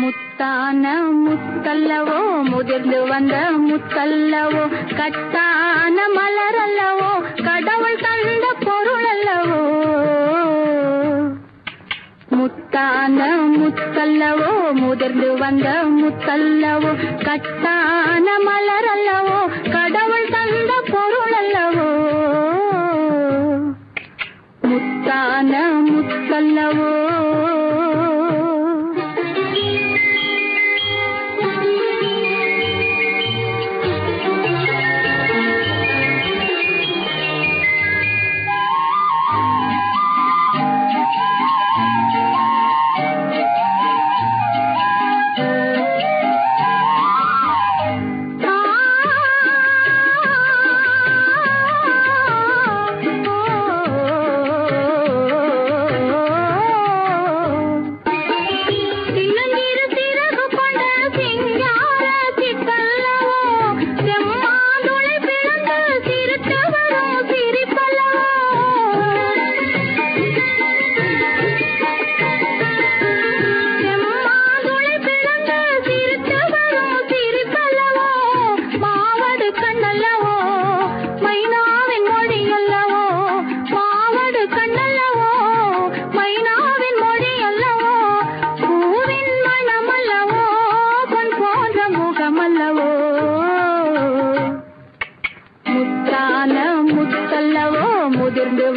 ముత్తాన ముత్తల్లవో முதிர்ந்து வந்த முத்தல்லவோ கட்டான மலரல்லவோ கடவுள் தந்த பொருள் அல்லவோ முத்தான முத்தல்லவோ முதிர்ந்து வந்த முத்தல்லவோ கட்டான மலரல்லவோ கடவுள் தந்த பொருள் அல்லவோ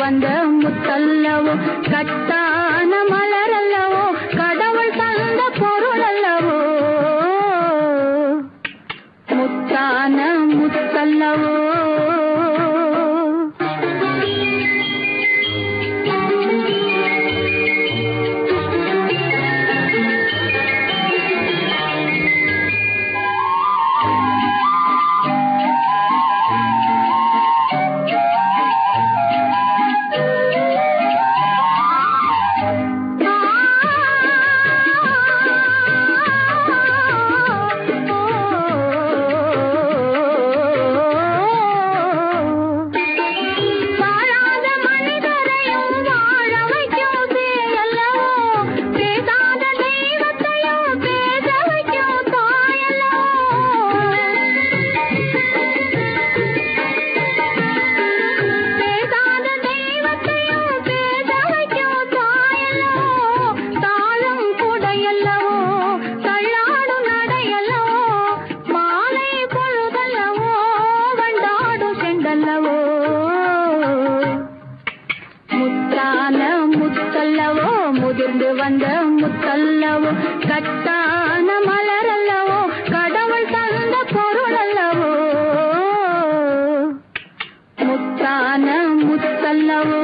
ಕಾಂದ ಮುತ್ತಲ್ಲವು ಕಟ್ಟಾನ ಮಲರ உதிர்ந்து வந்த முத்தல்லவோ கட்டான மலர் அல்லவோ கடவுள் தந்த பொருள் அல்லவோ முத்தான முத்தல்லவோ.